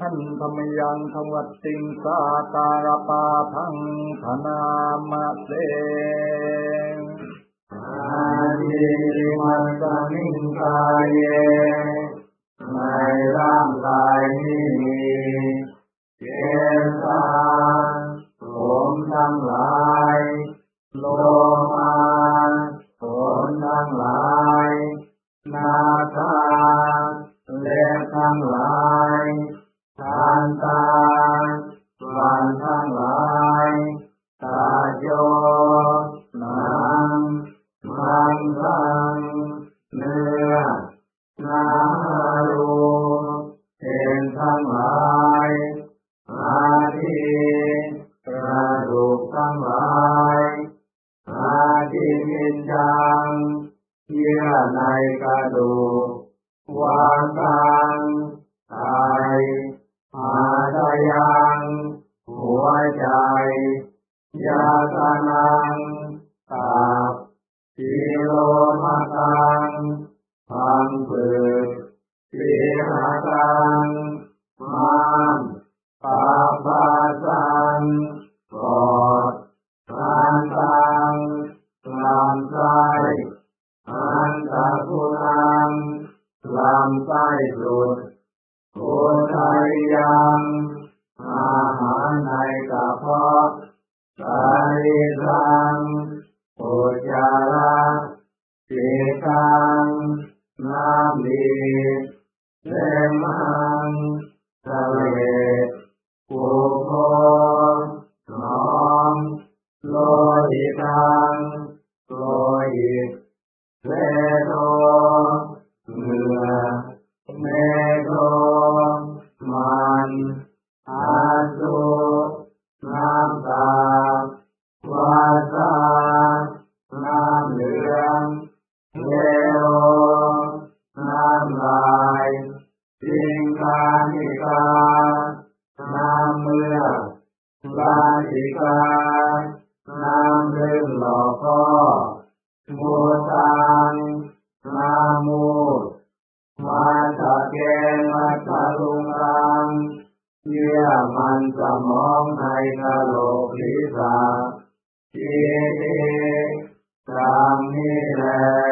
ท่านธรรมยังธวัตติงสาการปาทังธนามะเสอาทิริมัสมิงกายเยในร่างกายนี้มีเจสาผมทั้งหลายโลมาผมทั้งหลาย นาคา ทานตาวันทั้งหลายตาโยนังมันสังเนื้อนารูเห็น ยังหัวใจยาตานังตับกิโลมาตังพังผืดสีหาตังมันปาปาสังปอดทันตังลำไส้อันตะกุนังลำไส้สุดโคไทยัง สังอุจจาระสีกังน้ำดีเสมังทะเลปุโคน้องโลหิตังโลหิตเวโทเหงื่อเมโทมันอาสุานิกาน้ำเมือกลาติกาน้ำลึกหลอกก็มูตังน้ำมูดมาตะเกมาตะลุงรังเยื่อมันสมองในกะโหลกศีรษะชีวิตตามนี้แหละ